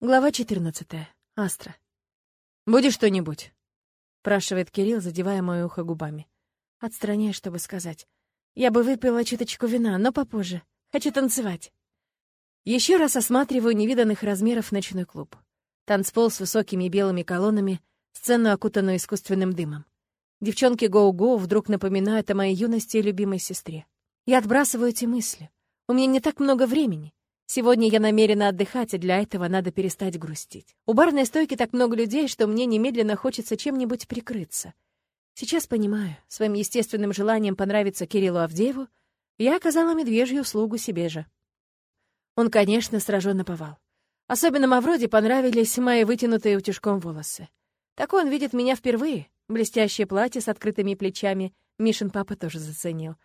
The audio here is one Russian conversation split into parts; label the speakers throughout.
Speaker 1: Глава 14. Астра. «Будешь что-нибудь?» — спрашивает Кирилл, задевая мое ухо губами. Отстраняюсь, чтобы сказать. «Я бы выпила чуточку вина, но попозже. Хочу танцевать». Еще раз осматриваю невиданных размеров ночной клуб. Танцпол с высокими белыми колоннами, сцену, окутанную искусственным дымом. Девчонки Гоу-Гоу вдруг напоминают о моей юности и любимой сестре. Я отбрасываю эти мысли. У меня не так много времени. Сегодня я намерена отдыхать, и для этого надо перестать грустить. У барной стойки так много людей, что мне немедленно хочется чем-нибудь прикрыться. Сейчас понимаю, своим естественным желанием понравиться Кириллу Авдееву я оказала медвежью услугу себе же. Он, конечно, сражен наповал. Особенно Мавроде понравились мои вытянутые утюжком волосы. Такой он видит меня впервые. Блестящее платье с открытыми плечами Мишин папа тоже заценил.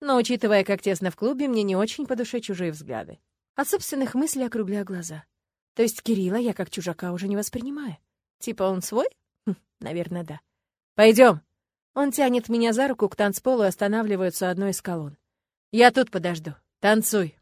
Speaker 1: Но, учитывая, как тесно в клубе, мне не очень по душе чужие взгляды. От собственных мыслей округляю глаза. То есть Кирилла я как чужака уже не воспринимаю. Типа он свой? Хм, наверное, да. Пойдем. Он тянет меня за руку к танцполу и останавливается одной из колонн. Я тут подожду. Танцуй.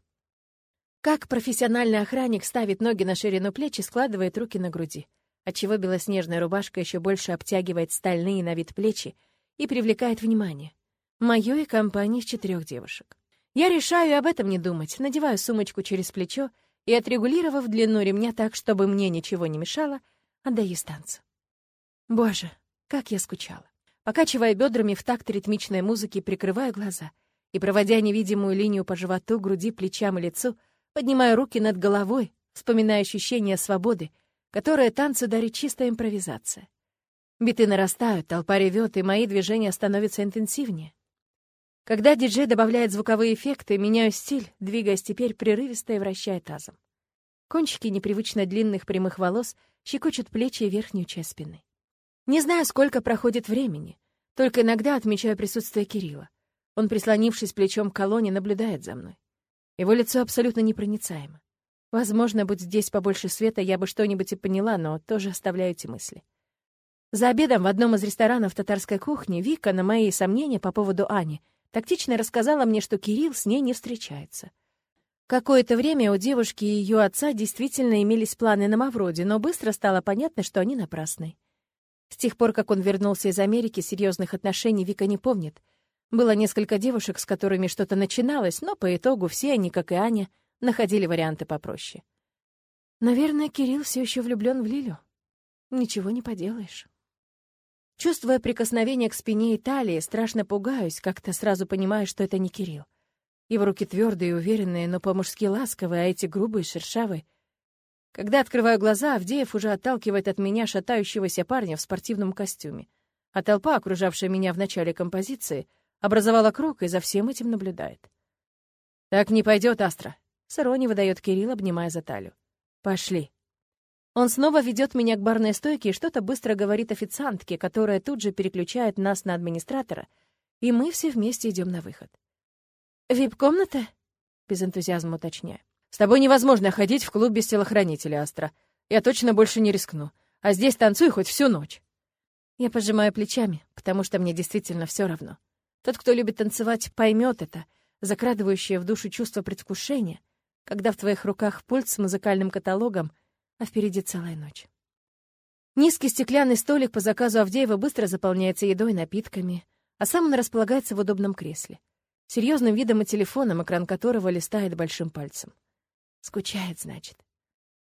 Speaker 1: Как профессиональный охранник ставит ноги на ширину плеч и складывает руки на груди, отчего белоснежная рубашка еще больше обтягивает стальные на вид плечи и привлекает внимание. Мою и компании из четырех девушек. Я решаю об этом не думать, надеваю сумочку через плечо и, отрегулировав длину ремня так, чтобы мне ничего не мешало, отдаю станцию. Боже, как я скучала. Покачивая бедрами в такт ритмичной музыки, прикрываю глаза и, проводя невидимую линию по животу, груди, плечам и лицу, поднимаю руки над головой, вспоминая ощущение свободы, которое танцу дарит чистая импровизация. Биты нарастают, толпа ревет, и мои движения становятся интенсивнее. Когда диджей добавляет звуковые эффекты, меняю стиль, двигаясь теперь прерывисто и вращая тазом. Кончики непривычно длинных прямых волос щекочут плечи и верхнюю часть спины. Не знаю, сколько проходит времени, только иногда отмечаю присутствие Кирилла. Он, прислонившись плечом к колонне, наблюдает за мной. Его лицо абсолютно непроницаемо. Возможно, будь здесь побольше света, я бы что-нибудь и поняла, но тоже оставляю эти мысли. За обедом в одном из ресторанов татарской кухни Вика на мои сомнения по поводу Ани — тактично рассказала мне, что Кирилл с ней не встречается. Какое-то время у девушки и ее отца действительно имелись планы на Мавроде, но быстро стало понятно, что они напрасны. С тех пор, как он вернулся из Америки, серьезных отношений Вика не помнит. Было несколько девушек, с которыми что-то начиналось, но по итогу все они, как и Аня, находили варианты попроще. Наверное, Кирилл все еще влюблен в Лилю. Ничего не поделаешь. Чувствуя прикосновение к спине и талии, страшно пугаюсь, как-то сразу понимаю, что это не Кирилл. Его руки твердые и уверенные, но по-мужски ласковые, а эти грубые, шершавые. Когда открываю глаза, Авдеев уже отталкивает от меня шатающегося парня в спортивном костюме. А толпа, окружавшая меня в начале композиции, образовала круг и за всем этим наблюдает. «Так не пойдет, Астра», — с иронией выдает Кирилл, обнимая за талию. «Пошли». Он снова ведет меня к барной стойке и что-то быстро говорит официантке, которая тут же переключает нас на администратора, и мы все вместе идем на выход. «Вип-комната?» — без энтузиазма уточняю. «С тобой невозможно ходить в клуб без телохранителя, Астра. Я точно больше не рискну. А здесь танцуй хоть всю ночь». Я пожимаю плечами, потому что мне действительно все равно. Тот, кто любит танцевать, поймет это, закрадывающее в душу чувство предвкушения, когда в твоих руках пульт с музыкальным каталогом — а впереди целая ночь. Низкий стеклянный столик по заказу Авдеева быстро заполняется едой, напитками, а сам он располагается в удобном кресле. Серьезным видом и телефоном, экран которого листает большим пальцем. Скучает, значит.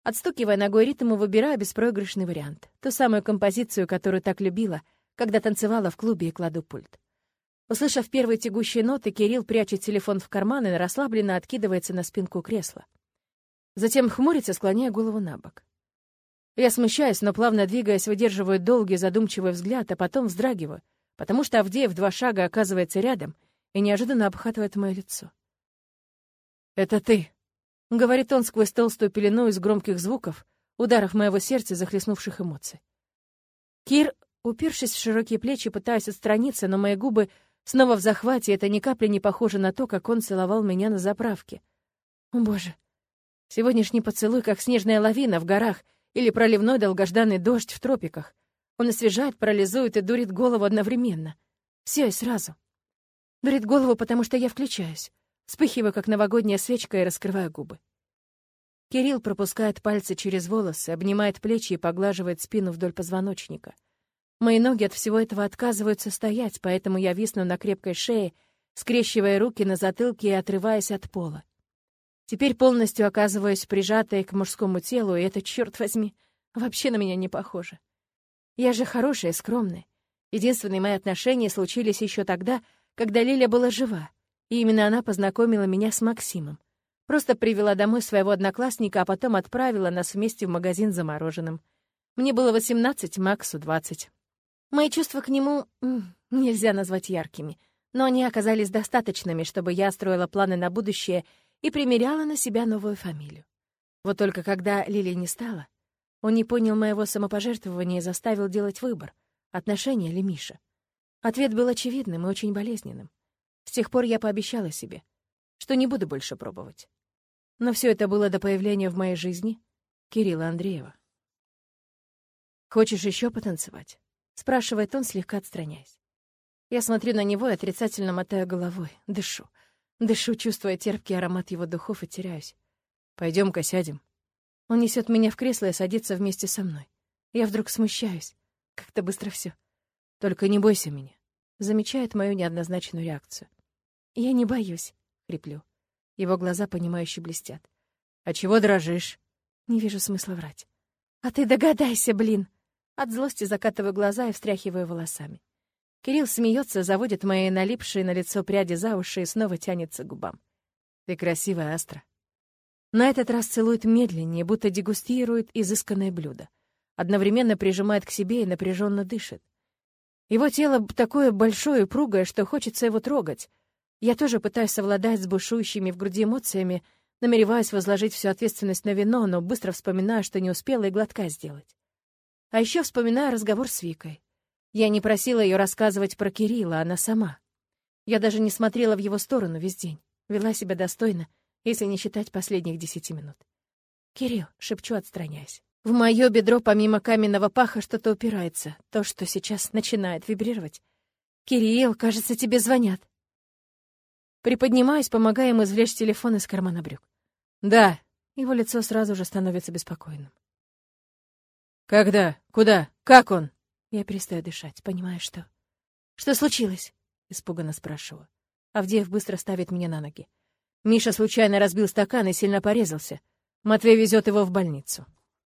Speaker 1: Отстукивая ногой ритм, выбираю беспроигрышный вариант. Ту самую композицию, которую так любила, когда танцевала в клубе и кладу пульт. Услышав первые тягущие ноты, Кирилл прячет телефон в карман и расслабленно откидывается на спинку кресла. Затем хмурится, склоняя голову на бок. Я смущаюсь, но плавно двигаясь, выдерживаю долгий задумчивый взгляд, а потом вздрагиваю, потому что Авдеев два шага оказывается рядом и неожиданно обхватывает мое лицо. «Это ты», — говорит он сквозь толстую пелену из громких звуков, ударов моего сердца, захлестнувших эмоций. Кир, упершись в широкие плечи, пытаясь отстраниться, но мои губы снова в захвате, это ни капли не похоже на то, как он целовал меня на заправке. О, боже, Сегодняшний поцелуй, как снежная лавина в горах или проливной долгожданный дождь в тропиках. Он освежает, парализует и дурит голову одновременно. Все и сразу. Дурит голову, потому что я включаюсь. Вспыхиваю, как новогодняя свечка, и раскрываю губы. Кирилл пропускает пальцы через волосы, обнимает плечи и поглаживает спину вдоль позвоночника. Мои ноги от всего этого отказываются стоять, поэтому я висну на крепкой шее, скрещивая руки на затылке и отрываясь от пола. Теперь полностью оказываюсь прижатой к мужскому телу, и это, черт возьми, вообще на меня не похоже. Я же хорошая, скромная. Единственные мои отношения случились еще тогда, когда Лиля была жива, и именно она познакомила меня с Максимом. Просто привела домой своего одноклассника, а потом отправила нас вместе в магазин за мороженым. Мне было 18, Максу 20. Мои чувства к нему нельзя назвать яркими, но они оказались достаточными, чтобы я строила планы на будущее и примеряла на себя новую фамилию. Вот только когда Лили не стало, он не понял моего самопожертвования и заставил делать выбор — отношения или Миша. Ответ был очевидным и очень болезненным. С тех пор я пообещала себе, что не буду больше пробовать. Но все это было до появления в моей жизни Кирилла Андреева. «Хочешь еще потанцевать?» — спрашивает он, слегка отстраняясь. Я смотрю на него и отрицательно мотаю головой, дышу. Дышу, чувствуя терпкий аромат его духов и теряюсь. Пойдем-ка сядем. Он несет меня в кресло и садится вместе со мной. Я вдруг смущаюсь. Как-то быстро все. Только не бойся меня. Замечает мою неоднозначную реакцию. Я не боюсь, хриплю. Его глаза, понимающе блестят. «А чего дрожишь?» Не вижу смысла врать. «А ты догадайся, блин!» От злости закатываю глаза и встряхиваю волосами. Кирилл смеется, заводит мои налипшие на лицо пряди за уши и снова тянется к губам. «Ты красивая, Астра». На этот раз целует медленнее, будто дегустирует изысканное блюдо. Одновременно прижимает к себе и напряженно дышит. Его тело такое большое и пругое, что хочется его трогать, я тоже пытаюсь совладать с бушующими в груди эмоциями, намереваясь возложить всю ответственность на вино, но быстро вспоминаю, что не успела и глотка сделать. А еще вспоминаю разговор с Викой. Я не просила ее рассказывать про Кирилла, она сама. Я даже не смотрела в его сторону весь день. Вела себя достойно, если не считать последних десяти минут. «Кирилл», — шепчу, отстраняясь. В мое бедро помимо каменного паха что-то упирается, то, что сейчас начинает вибрировать. «Кирилл, кажется, тебе звонят». Приподнимаюсь, помогая ему извлечь телефон из кармана брюк. «Да». Его лицо сразу же становится беспокойным. «Когда? Куда? Как он?» Я перестаю дышать, понимая, что... «Что случилось?» — испуганно спрашиваю. Авдеев быстро ставит меня на ноги. Миша случайно разбил стакан и сильно порезался. Матвей везет его в больницу.